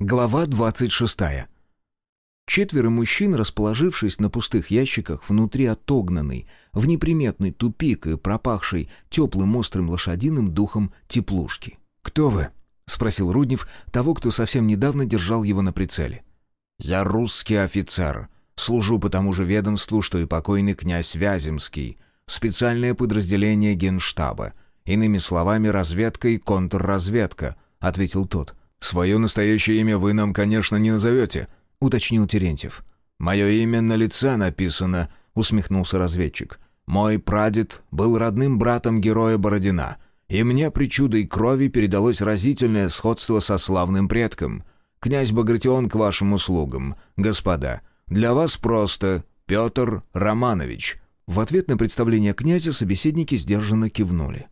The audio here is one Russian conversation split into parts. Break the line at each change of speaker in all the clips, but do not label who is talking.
Глава 26. Четверо мужчин, расположившись на пустых ящиках внутри отогнанной, в неприметный тупик и пропахшей теплым острым лошадиным духом теплушки. «Кто вы?» — спросил Руднев того, кто совсем недавно держал его на прицеле. «Я русский офицер. Служу по тому же ведомству, что и покойный князь Вяземский. Специальное подразделение генштаба. Иными словами, разведка и контрразведка», — ответил тот. «Свое настоящее имя вы нам, конечно, не назовете», — уточнил Терентьев. «Мое имя на лице написано», — усмехнулся разведчик. «Мой прадед был родным братом героя Бородина, и мне причудой крови передалось разительное сходство со славным предком. Князь Багратион к вашим услугам, господа. Для вас просто Петр Романович». В ответ на представление князя собеседники сдержанно кивнули.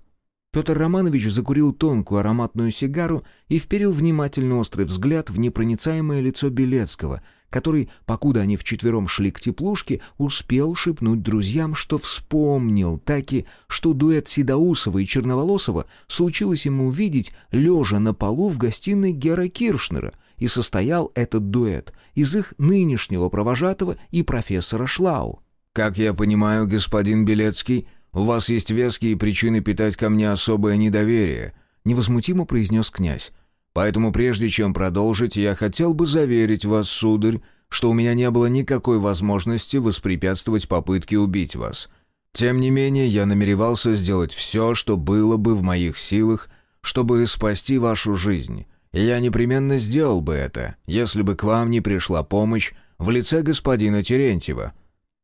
Петр Романович закурил тонкую ароматную сигару и вперил внимательно острый взгляд в непроницаемое лицо Белецкого, который, покуда они вчетвером шли к теплушке, успел шепнуть друзьям, что вспомнил таки, что дуэт Седоусова и Черноволосова случилось ему увидеть, лежа на полу в гостиной Гера Киршнера, и состоял этот дуэт из их нынешнего провожатого и профессора Шлау. «Как я понимаю, господин Белецкий», «У вас есть веские причины питать ко мне особое недоверие», — невозмутимо произнес князь. «Поэтому прежде чем продолжить, я хотел бы заверить вас, сударь, что у меня не было никакой возможности воспрепятствовать попытке убить вас. Тем не менее, я намеревался сделать все, что было бы в моих силах, чтобы спасти вашу жизнь. И я непременно сделал бы это, если бы к вам не пришла помощь в лице господина Терентьева».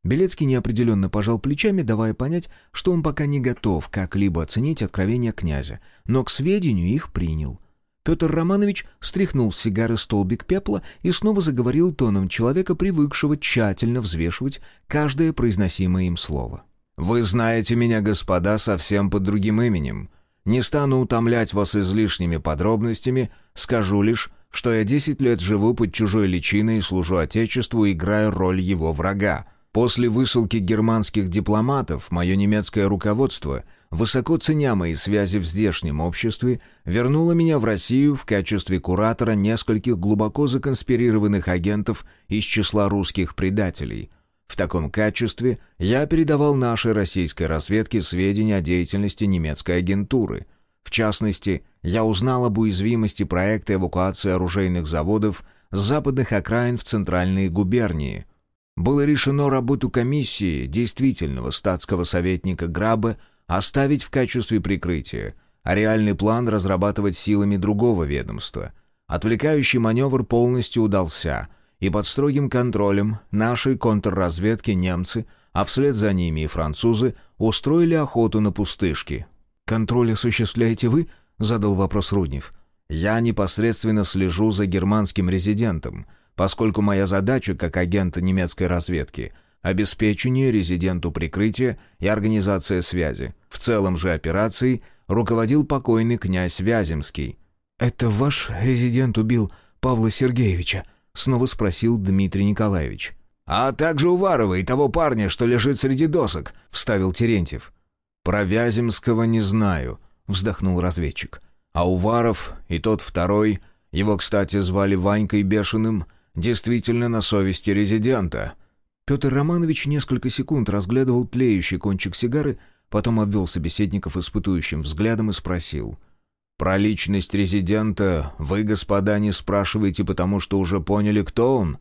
Белецкий неопределенно пожал плечами, давая понять, что он пока не готов как-либо оценить откровения князя, но к сведению их принял. Петр Романович стряхнул с сигары столбик пепла и снова заговорил тоном человека, привыкшего тщательно взвешивать каждое произносимое им слово. «Вы знаете меня, господа, совсем под другим именем. Не стану утомлять вас излишними подробностями, скажу лишь, что я десять лет живу под чужой личиной и служу Отечеству, играя роль его врага. После высылки германских дипломатов мое немецкое руководство, высоко ценя мои связи в здешнем обществе, вернуло меня в Россию в качестве куратора нескольких глубоко законспирированных агентов из числа русских предателей. В таком качестве я передавал нашей российской разведке сведения о деятельности немецкой агентуры. В частности, я узнал об уязвимости проекта эвакуации оружейных заводов с западных окраин в центральные губернии – было решено работу комиссии действительного статского советника Граба оставить в качестве прикрытия, а реальный план разрабатывать силами другого ведомства. Отвлекающий маневр полностью удался, и под строгим контролем нашей контрразведки немцы, а вслед за ними и французы, устроили охоту на пустышки. «Контроль осуществляете вы?» — задал вопрос Руднев. «Я непосредственно слежу за германским резидентом», поскольку моя задача как агента немецкой разведки — обеспечение резиденту прикрытия и организация связи. В целом же операцией руководил покойный князь Вяземский. «Это ваш резидент убил Павла Сергеевича?» — снова спросил Дмитрий Николаевич. «А также Уварова и того парня, что лежит среди досок», — вставил Терентьев. «Про Вяземского не знаю», — вздохнул разведчик. «А Уваров и тот второй, его, кстати, звали Ванькой Бешеным, — действительно на совести резидента». Петр Романович несколько секунд разглядывал тлеющий кончик сигары, потом обвел собеседников испытующим взглядом и спросил. «Про личность резидента вы, господа, не спрашиваете, потому что уже поняли, кто он?»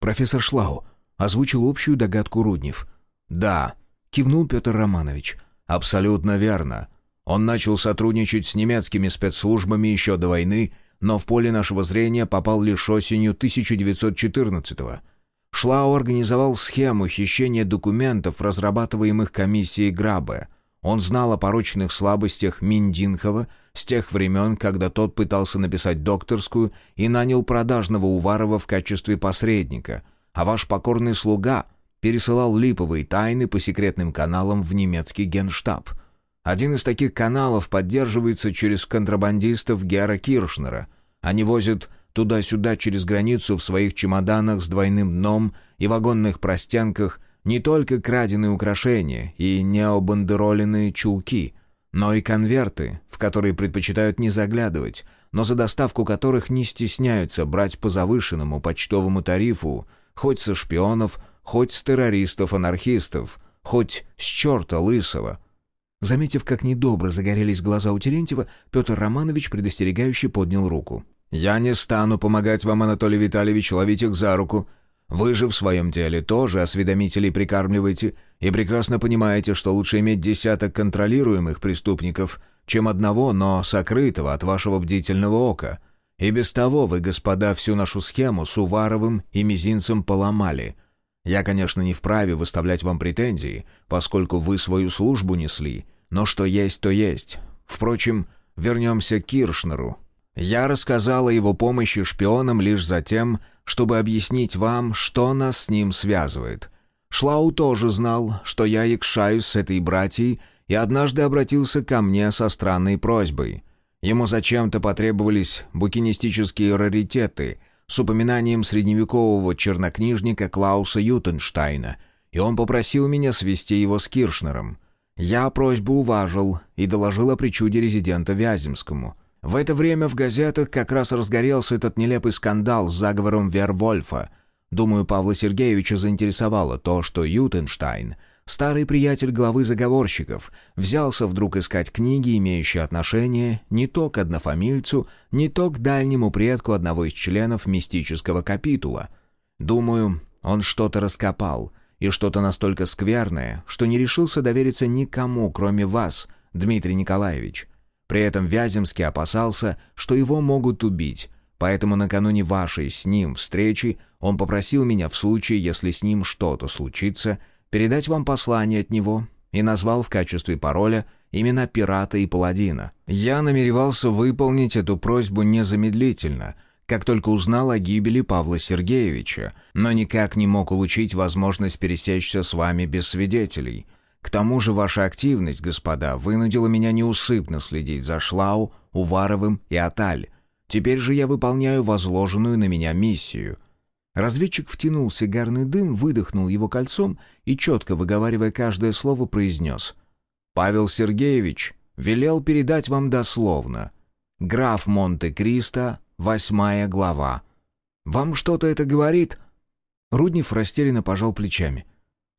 «Профессор Шлау», — озвучил общую догадку Руднев. «Да», — кивнул Петр Романович. «Абсолютно верно. Он начал сотрудничать с немецкими спецслужбами еще до войны но в поле нашего зрения попал лишь осенью 1914-го. Шлау организовал схему хищения документов, разрабатываемых комиссией Грабе. Он знал о порочных слабостях Миндинхова с тех времен, когда тот пытался написать докторскую и нанял продажного Уварова в качестве посредника, а ваш покорный слуга пересылал липовые тайны по секретным каналам в немецкий генштаб — один из таких каналов поддерживается через контрабандистов Гера Киршнера. Они возят туда-сюда через границу в своих чемоданах с двойным дном и вагонных простянках не только краденые украшения и необандероленные чулки, но и конверты, в которые предпочитают не заглядывать, но за доставку которых не стесняются брать по завышенному почтовому тарифу, хоть со шпионов, хоть с террористов-анархистов, хоть с черта лысого. Заметив, как недобро загорелись глаза у Терентьева, Петр Романович предостерегающе поднял руку. «Я не стану помогать вам, Анатолий Витальевич, ловить их за руку. Вы же в своем деле тоже осведомителей прикармливаете и прекрасно понимаете, что лучше иметь десяток контролируемых преступников, чем одного, но сокрытого от вашего бдительного ока. И без того вы, господа, всю нашу схему с Уваровым и Мизинцем поломали. Я, конечно, не вправе выставлять вам претензии, поскольку вы свою службу несли, но что есть, то есть. Впрочем, вернемся к Киршнеру, я рассказал о его помощи шпионам лишь за тем, чтобы объяснить вам, что нас с ним связывает. Шлау тоже знал, что я якшаюсь с этой братьей, и однажды обратился ко мне со странной просьбой. Ему зачем-то потребовались букинистические раритеты с упоминанием средневекового чернокнижника Клауса Ютенштайна, и он попросил меня свести его с Киршнером. Я просьбу уважил и доложил о причуде резидента Вяземскому — в это время в газетах как раз разгорелся этот нелепый скандал с заговором Вервольфа. Думаю, Павла Сергеевича заинтересовало то, что Ютенштайн, старый приятель главы заговорщиков, взялся вдруг искать книги, имеющие отношение не то к однофамильцу, не то к дальнему предку одного из членов мистического капитула. Думаю, он что-то раскопал, и что-то настолько скверное, что не решился довериться никому, кроме вас, Дмитрий Николаевич. При этом Вяземский опасался, что его могут убить, поэтому накануне вашей с ним встречи он попросил меня в случае, если с ним что-то случится, передать вам послание от него и назвал в качестве пароля имена пирата и паладина. Я намеревался выполнить эту просьбу незамедлительно, как только узнал о гибели Павла Сергеевича, но никак не мог улучшить возможность пересечься с вами без свидетелей — к тому же ваша активность, господа, вынудила меня неусыпно следить за Шлау, Уваровым и Аталь. Теперь же я выполняю возложенную на меня миссию». Разведчик втянул сигарный дым, выдохнул его кольцом и, четко выговаривая каждое слово, произнес. «Павел Сергеевич велел передать вам дословно. Граф Монте-Кристо, восьмая глава. Вам что-то это говорит?» Руднев растерянно пожал плечами.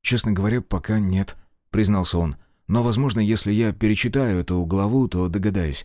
«Честно говоря, пока нет признался он. «Но, возможно, если я перечитаю эту главу, то догадаюсь.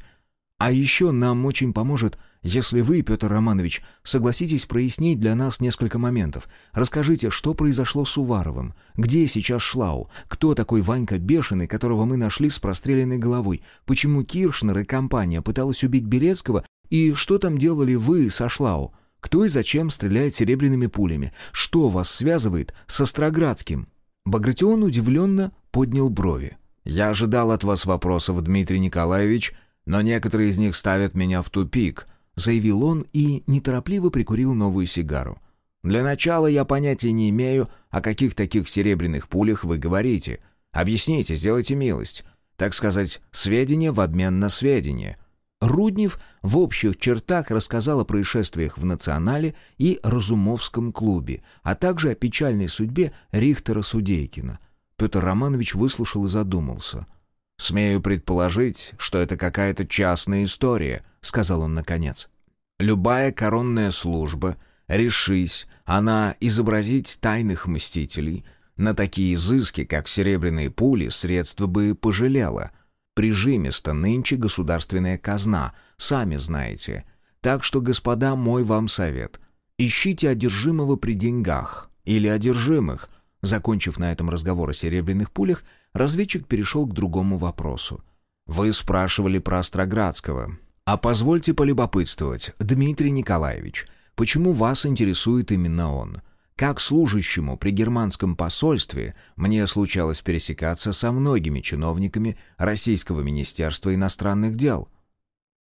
А еще нам очень поможет, если вы, Петр Романович, согласитесь прояснить для нас несколько моментов. Расскажите, что произошло с Уваровым? Где сейчас Шлау? Кто такой Ванька Бешеный, которого мы нашли с простреленной головой? Почему Киршнер и компания пыталась убить Белецкого? И что там делали вы со Шлау? Кто и зачем стреляет серебряными пулями? Что вас связывает со Строградским?» Багратион удивленно поднял брови. «Я ожидал от вас вопросов, Дмитрий Николаевич, но некоторые из них ставят меня в тупик», заявил он и неторопливо прикурил новую сигару. «Для начала я понятия не имею, о каких таких серебряных пулях вы говорите. Объясните, сделайте милость. Так сказать, сведения в обмен на сведения». Руднев в общих чертах рассказал о происшествиях в «Национале» и «Разумовском клубе», а также о печальной судьбе Рихтера Судейкина. Петр Романович выслушал и задумался. «Смею предположить, что это какая-то частная история», — сказал он наконец. «Любая коронная служба, решись она изобразить тайных мстителей, на такие изыски, как серебряные пули, средства бы пожалела» прижимисто нынче государственная казна, сами знаете. Так что, господа, мой вам совет. Ищите одержимого при деньгах или одержимых. Закончив на этом разговор о серебряных пулях, разведчик перешел к другому вопросу. Вы спрашивали про Остроградского. А позвольте полюбопытствовать, Дмитрий Николаевич, почему вас интересует именно он? Как служащему при германском посольстве мне случалось пересекаться со многими чиновниками Российского министерства иностранных дел.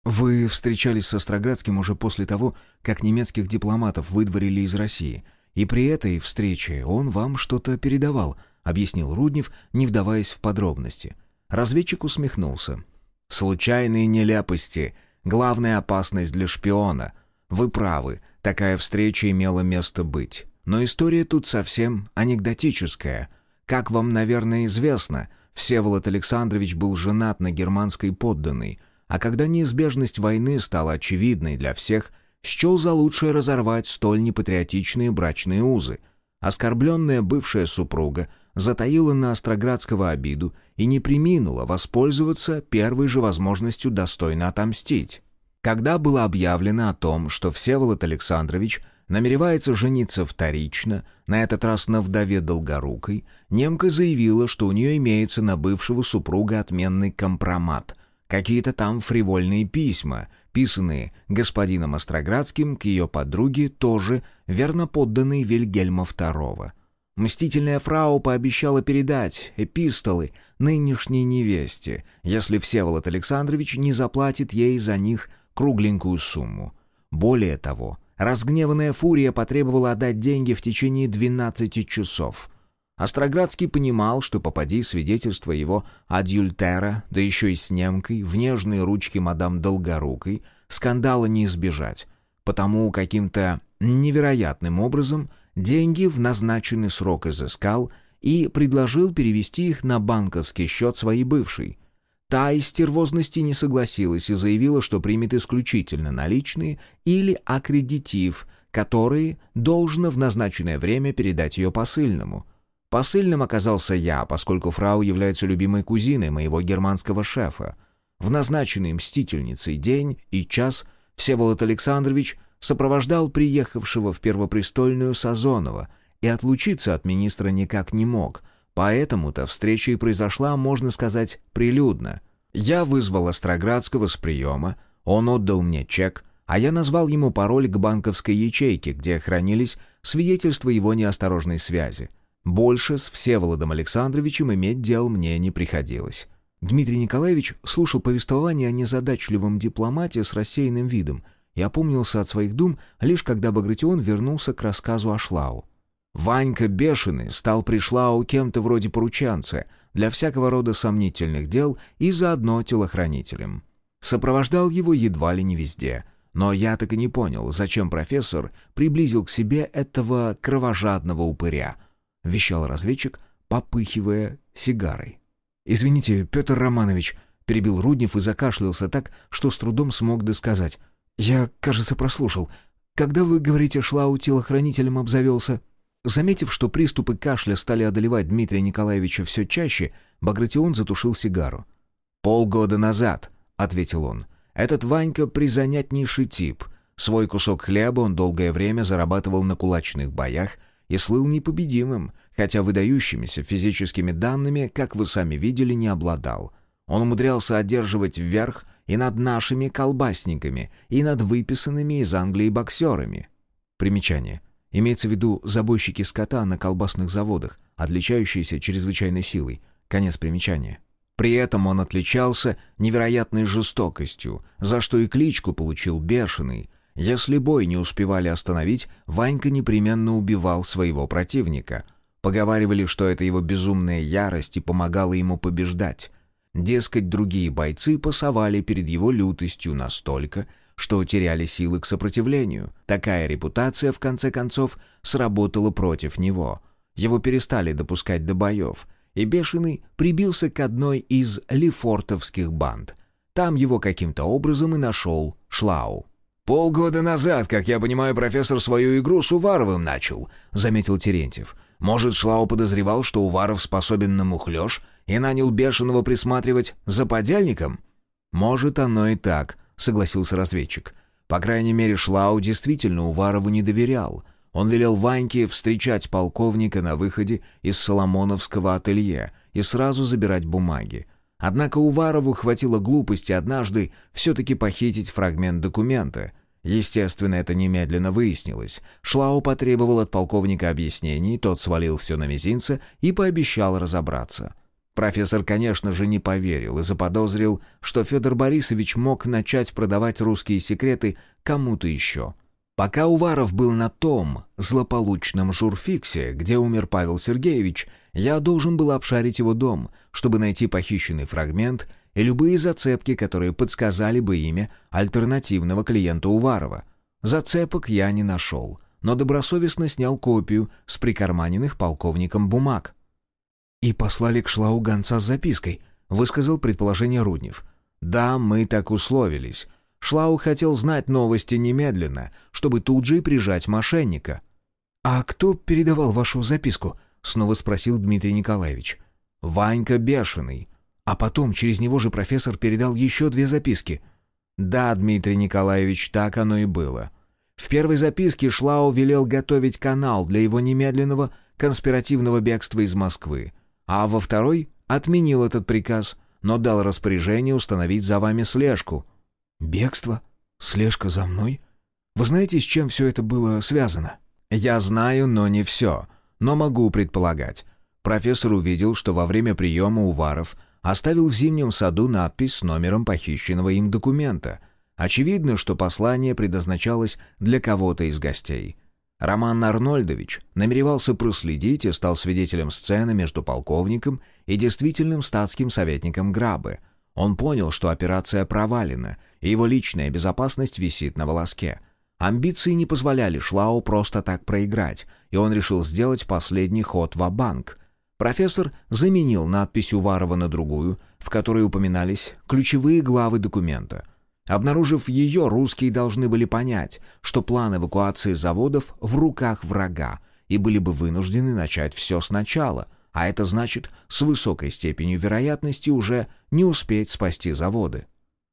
Вы встречались со Строградским уже после того, как немецких дипломатов выдворили из России, и при этой встрече он вам что-то передавал, объяснил Руднев, не вдаваясь в подробности. Разведчик усмехнулся. Случайные неляпости — главная опасность для шпиона. Вы правы, такая встреча имела место быть. Но история тут совсем анекдотическая. Как вам, наверное, известно, Всеволод Александрович был женат на германской подданной, а когда неизбежность войны стала очевидной для всех, счел за лучшее разорвать столь непатриотичные брачные узы. Оскорбленная бывшая супруга затаила на Остроградского обиду и не приминула воспользоваться первой же возможностью достойно отомстить. Когда было объявлено о том, что Всеволод Александрович намеревается жениться вторично, на этот раз на вдове Долгорукой, немка заявила, что у нее имеется на бывшего супруга отменный компромат, какие-то там фривольные письма, писанные господином Остроградским к ее подруге, тоже верно подданной Вильгельма II. Мстительная фрау пообещала передать эпистолы нынешней невесте, если Всеволод Александрович не заплатит ей за них – кругленькую сумму. Более того, разгневанная фурия потребовала отдать деньги в течение 12 часов. Остроградский понимал, что попади свидетельство его адюльтера, да еще и с немкой, в нежные ручки мадам Долгорукой, скандала не избежать, потому каким-то невероятным образом деньги в назначенный срок изыскал и предложил перевести их на банковский счет своей бывшей. Та из стервозности не согласилась и заявила, что примет исключительно наличные или аккредитив, которые должно в назначенное время передать ее посыльному. Посыльным оказался я, поскольку фрау является любимой кузиной моего германского шефа. В назначенный мстительницей день и час Всеволод Александрович сопровождал приехавшего в Первопрестольную Сазонова и отлучиться от министра никак не мог — Поэтому-то встреча и произошла, можно сказать, прилюдно. Я вызвал Остроградского с приема, он отдал мне чек, а я назвал ему пароль к банковской ячейке, где хранились свидетельства его неосторожной связи. Больше с Всеволодом Александровичем иметь дел мне не приходилось. Дмитрий Николаевич слушал повествование о незадачливом дипломате с рассеянным видом и опомнился от своих дум, лишь когда Багратион вернулся к рассказу о Шлау. Ванька Бешеный стал пришлау кем-то вроде поручанца для всякого рода сомнительных дел и заодно телохранителем. Сопровождал его едва ли не везде. Но я так и не понял, зачем профессор приблизил к себе этого кровожадного упыря, вещал разведчик, попыхивая сигарой. «Извините, Петр Романович», — перебил Руднев и закашлялся так, что с трудом смог досказать. «Я, кажется, прослушал. Когда вы, говорите, Шлау телохранителем обзавелся?» Заметив, что приступы кашля стали одолевать Дмитрия Николаевича все чаще, Багратион затушил сигару. «Полгода назад», — ответил он, — «этот Ванька призанятнейший тип. Свой кусок хлеба он долгое время зарабатывал на кулачных боях и слыл непобедимым, хотя выдающимися физическими данными, как вы сами видели, не обладал. Он умудрялся одерживать вверх и над нашими колбасниками, и над выписанными из Англии боксерами». Примечание — Имеется в виду забойщики скота на колбасных заводах, отличающиеся чрезвычайной силой. Конец примечания. При этом он отличался невероятной жестокостью, за что и кличку получил «бешеный». Если бой не успевали остановить, Ванька непременно убивал своего противника. Поговаривали, что это его безумная ярость и помогала ему побеждать. Дескать, другие бойцы пасовали перед его лютостью настолько, что теряли силы к сопротивлению. Такая репутация, в конце концов, сработала против него. Его перестали допускать до боев, и Бешеный прибился к одной из лефортовских банд. Там его каким-то образом и нашел Шлау. «Полгода назад, как я понимаю, профессор свою игру с Уваровым начал», — заметил Терентьев. «Может, Шлау подозревал, что Уваров способен на мухлёж и нанял Бешеного присматривать за подельником?» «Может, оно и так», — согласился разведчик. По крайней мере, Шлау действительно Уварову не доверял. Он велел Ваньке встречать полковника на выходе из Соломоновского ателье и сразу забирать бумаги. Однако Уварову хватило глупости однажды все-таки похитить фрагмент документа. Естественно, это немедленно выяснилось. Шлау потребовал от полковника объяснений, тот свалил все на мизинца и пообещал разобраться. Профессор, конечно же, не поверил и заподозрил, что Федор Борисович мог начать продавать русские секреты кому-то еще. Пока Уваров был на том злополучном журфиксе, где умер Павел Сергеевич, я должен был обшарить его дом, чтобы найти похищенный фрагмент и любые зацепки, которые подсказали бы имя альтернативного клиента Уварова. Зацепок я не нашел, но добросовестно снял копию с прикарманенных полковником бумаг. «И послали к Шлау гонца с запиской», — высказал предположение Руднев. «Да, мы так условились. Шлау хотел знать новости немедленно, чтобы тут же и прижать мошенника». «А кто передавал вашу записку?» — снова спросил Дмитрий Николаевич. «Ванька Бешеный. А потом через него же профессор передал еще две записки». «Да, Дмитрий Николаевич, так оно и было. В первой записке Шлау велел готовить канал для его немедленного конспиративного бегства из Москвы, а во второй отменил этот приказ, но дал распоряжение установить за вами слежку». «Бегство? Слежка за мной? Вы знаете, с чем все это было связано?» «Я знаю, но не все. Но могу предполагать. Профессор увидел, что во время приема Уваров оставил в зимнем саду надпись с номером похищенного им документа. Очевидно, что послание предназначалось для кого-то из гостей. Роман Арнольдович намеревался проследить и стал свидетелем сцены между полковником и действительным статским советником Грабы. Он понял, что операция провалена, и его личная безопасность висит на волоске. Амбиции не позволяли Шлау просто так проиграть, и он решил сделать последний ход в банк Профессор заменил надпись Уварова на другую, в которой упоминались ключевые главы документа. Обнаружив ее, русские должны были понять, что план эвакуации заводов в руках врага, и были бы вынуждены начать все сначала, а это значит с высокой степенью вероятности уже не успеть спасти заводы.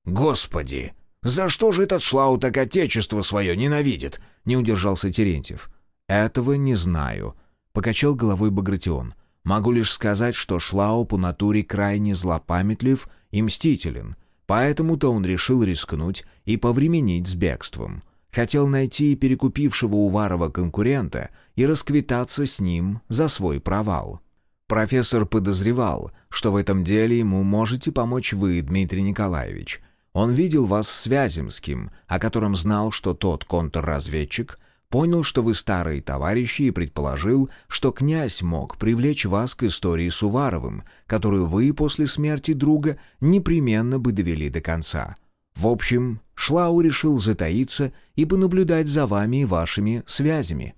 «Господи! За что же этот Шлау так отечество свое ненавидит?» — не удержался Терентьев.
«Этого не знаю», — покачал головой Багратион. Могу лишь сказать, что Шлау по натуре крайне злопамятлив и мстителен, поэтому-то он решил рискнуть и повременить с бегством. Хотел найти перекупившего Уварова конкурента и расквитаться с ним за свой провал. Профессор подозревал, что в этом деле ему можете помочь вы, Дмитрий Николаевич. Он видел вас с Вяземским, о котором знал, что тот контрразведчик — Понял, что вы старые товарищи, и предположил, что князь мог привлечь вас к истории с Уваровым, которую вы после смерти друга непременно бы довели до конца. В общем, Шлау решил затаиться и понаблюдать за вами и вашими связями».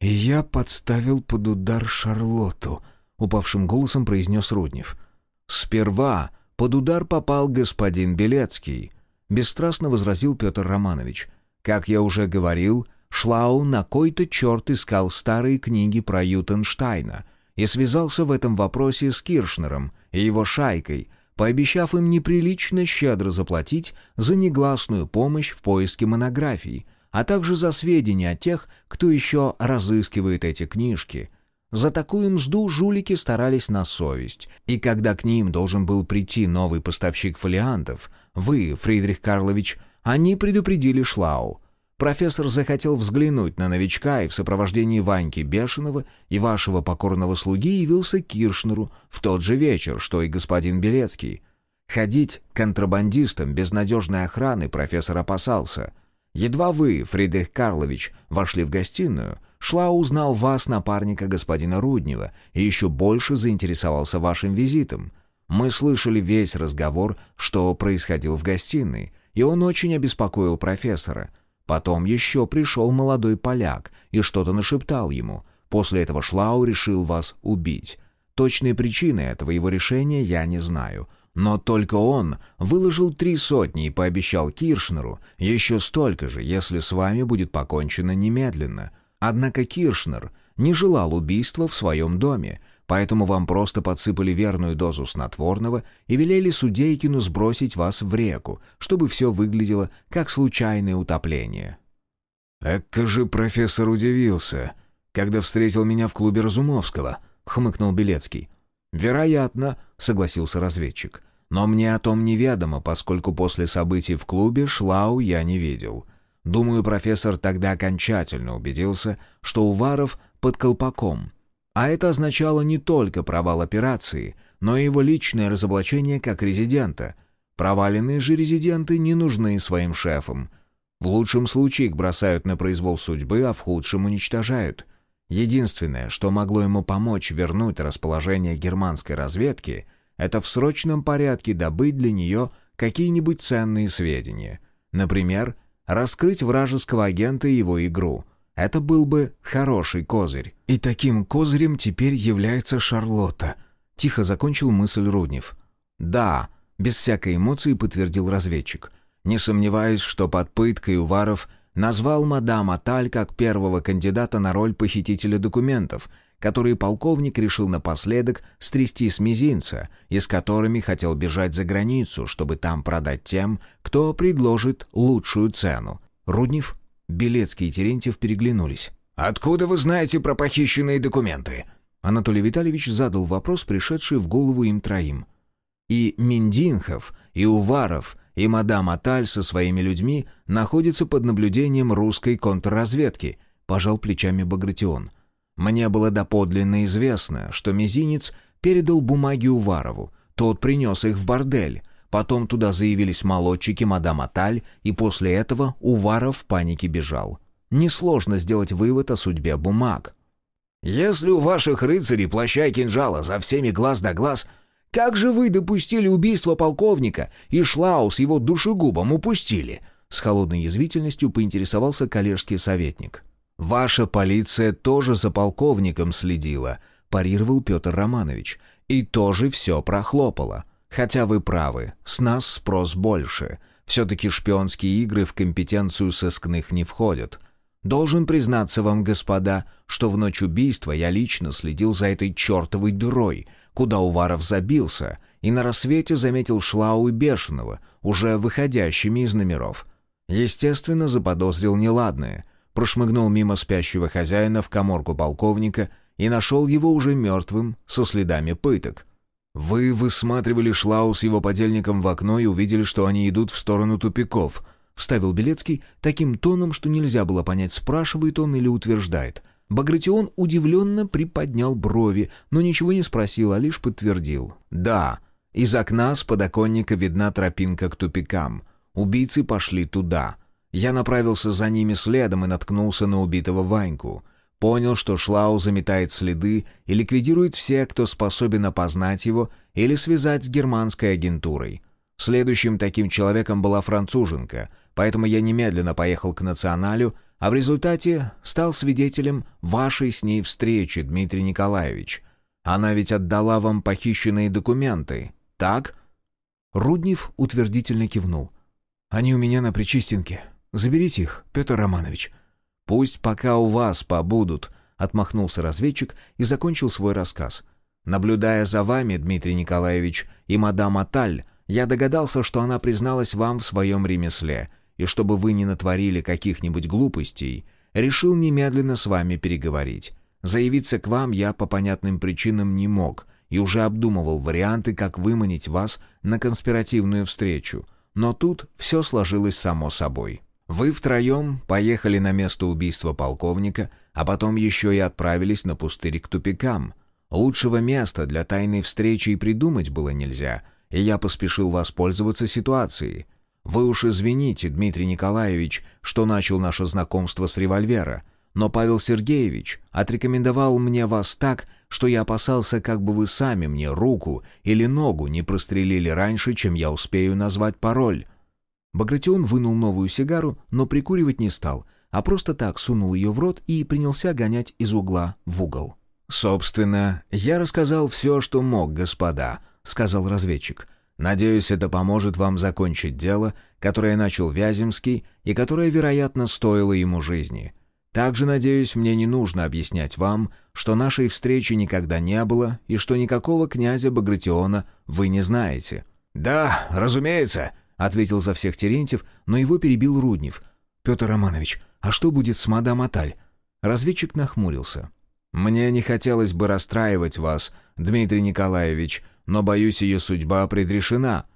«И я подставил под удар Шарлотту», — упавшим голосом произнес Руднев.
«Сперва под удар попал господин Белецкий», — бесстрастно возразил Петр Романович. «Как я уже говорил, — Шлау на кой-то черт искал старые книги про Ютенштайна и связался в этом вопросе с Киршнером и его шайкой, пообещав им неприлично щедро заплатить за негласную помощь в поиске монографий, а также за сведения о тех, кто еще разыскивает эти книжки. За такую мзду жулики старались на совесть, и когда к ним должен был прийти новый поставщик фолиантов, вы, Фридрих Карлович, они предупредили Шлау, Профессор захотел взглянуть на новичка и в сопровождении Ваньки Бешеного и вашего покорного слуги явился Киршнеру в тот же вечер, что и господин Белецкий. Ходить контрабандистом без надежной охраны профессор опасался. Едва вы, Фридрих Карлович, вошли в гостиную, Шла узнал вас, напарника господина Руднева, и еще больше заинтересовался вашим визитом. Мы слышали весь разговор, что происходил в гостиной, и он очень обеспокоил профессора — Потом еще пришел молодой поляк и что-то нашептал ему. После этого Шлау решил вас убить. Точные причины этого его решения я не знаю. Но только он выложил три сотни и пообещал Киршнеру еще столько же, если с вами будет покончено немедленно. Однако Киршнер не желал убийства в своем доме, поэтому вам просто подсыпали верную дозу снотворного и велели Судейкину сбросить вас в реку, чтобы все выглядело как случайное утопление».
«Эка же профессор удивился, когда встретил меня в клубе Разумовского», — хмыкнул Белецкий.
«Вероятно», — согласился разведчик. «Но мне о том неведомо, поскольку после событий в клубе Шлау я не видел. Думаю, профессор тогда окончательно убедился, что Уваров под колпаком, а это означало не только провал операции, но и его личное разоблачение как резидента. Проваленные же резиденты не нужны своим шефам. В лучшем случае их бросают на произвол судьбы, а в худшем уничтожают. Единственное, что могло ему помочь вернуть расположение германской разведки, это в срочном порядке добыть для нее какие-нибудь ценные сведения. Например, раскрыть вражеского агента и его игру — это был бы хороший козырь.
И таким козырем теперь является Шарлотта.
Тихо закончил мысль Руднев. «Да», — без всякой эмоции подтвердил разведчик. «Не сомневаюсь, что под пыткой Уваров назвал мадам Аталь как первого кандидата на роль похитителя документов, которые полковник решил напоследок стрясти с мизинца, и с которыми хотел бежать за границу, чтобы там продать тем, кто предложит лучшую цену. Руднев, Белецкий и Терентьев переглянулись.
«Откуда вы знаете про похищенные документы?»
Анатолий Витальевич задал вопрос, пришедший в голову им троим. И Миндинхов, и Уваров, и мадам Аталь со своими людьми находятся под наблюдением русской контрразведки, пожал плечами Багратион. Мне было доподлинно известно, что Мизинец передал бумаги Уварову. Тот принес их в бордель. Потом туда заявились молодчики мадам Аталь, и после этого Уваров в панике бежал. Несложно сделать вывод о судьбе бумаг.
«Если у ваших рыцарей плаща и кинжала за всеми глаз да глаз, как же вы допустили убийство полковника и Шлаус его душегубом упустили?»
С холодной язвительностью поинтересовался коллежский советник. «Ваша полиция тоже за полковником следила», — парировал Петр Романович. «И тоже все прохлопала. Хотя вы правы, с нас спрос больше. Все-таки шпионские игры в компетенцию сыскных не входят. Должен признаться вам, господа, что в ночь убийства я лично следил за этой чертовой дырой, куда Уваров забился, и на рассвете заметил Шлау и Бешеного, уже выходящими из номеров. Естественно, заподозрил неладное — прошмыгнул мимо спящего хозяина в коморку полковника и нашел его уже мертвым, со следами пыток. «Вы высматривали Шлау с его подельником в окно и увидели, что они идут в сторону тупиков», — вставил Белецкий таким тоном, что нельзя было понять, спрашивает он или утверждает. Багратион удивленно приподнял брови, но ничего не спросил, а лишь подтвердил. «Да, из окна с подоконника видна тропинка к тупикам. Убийцы пошли туда. Я направился за ними следом и наткнулся на убитого Ваньку. Понял, что Шлау заметает следы и ликвидирует всех, кто способен опознать его или связать с германской агентурой. Следующим таким человеком была француженка, поэтому я немедленно поехал к националю, а в результате стал свидетелем вашей с ней встречи, Дмитрий Николаевич. Она ведь отдала вам похищенные документы, так?» Руднев утвердительно кивнул. «Они у меня на Причистенке. Заберите их, Петр Романович». «Пусть пока у вас побудут», — отмахнулся разведчик и закончил свой рассказ. «Наблюдая за вами, Дмитрий Николаевич, и мадам Аталь, я догадался, что она призналась вам в своем ремесле, и чтобы вы не натворили каких-нибудь глупостей, решил немедленно с вами переговорить. Заявиться к вам я по понятным причинам не мог» и уже обдумывал варианты, как выманить вас на конспиративную встречу. Но тут все сложилось само собой. Вы втроем поехали на место убийства полковника, а потом еще и отправились на пустырь к тупикам. Лучшего места для тайной встречи и придумать было нельзя, и я поспешил воспользоваться ситуацией. Вы уж извините, Дмитрий Николаевич, что начал наше знакомство с револьвера, но Павел Сергеевич отрекомендовал мне вас так, что я опасался, как бы вы сами мне руку или ногу не прострелили раньше, чем я успею назвать пароль. Багратион вынул новую сигару, но прикуривать не стал, а просто так сунул ее в рот и принялся гонять из угла в угол. «Собственно, я рассказал все, что мог, господа», — сказал разведчик. «Надеюсь, это поможет вам закончить дело, которое начал Вяземский и которое, вероятно, стоило ему жизни. Также, надеюсь, мне не нужно объяснять вам, что нашей встречи никогда не было и что никакого князя Багратиона вы не знаете».
«Да, разумеется»,
ответил за всех Терентьев, но его перебил Руднев. «Петр Романович, а что будет с мадам Аталь?» Разведчик нахмурился. «Мне не хотелось бы расстраивать вас, Дмитрий Николаевич, но, боюсь, ее судьба предрешена.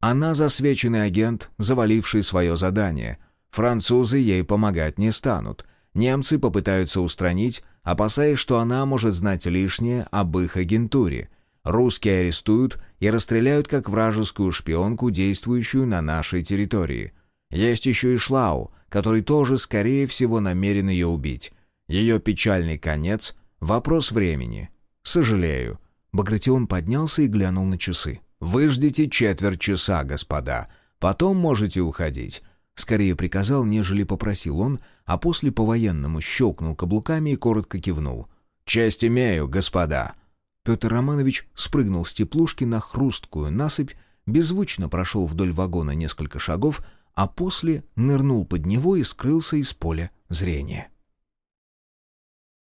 Она засвеченный агент, заваливший свое задание. Французы ей помогать не станут. Немцы попытаются устранить, опасаясь, что она может знать лишнее об их агентуре. Русские арестуют и расстреляют как вражескую шпионку, действующую на нашей территории. Есть еще и Шлау, который тоже, скорее всего, намерен ее убить. Ее печальный конец — вопрос времени. Сожалею. Багратион поднялся и глянул на часы. «Вы ждите четверть часа, господа. Потом можете уходить». Скорее приказал, нежели попросил он, а после по-военному щелкнул каблуками и коротко кивнул. «Честь имею, господа». Петр Романович спрыгнул с теплушки на хрусткую насыпь, беззвучно прошел вдоль вагона несколько шагов, а после нырнул под него и скрылся из поля зрения.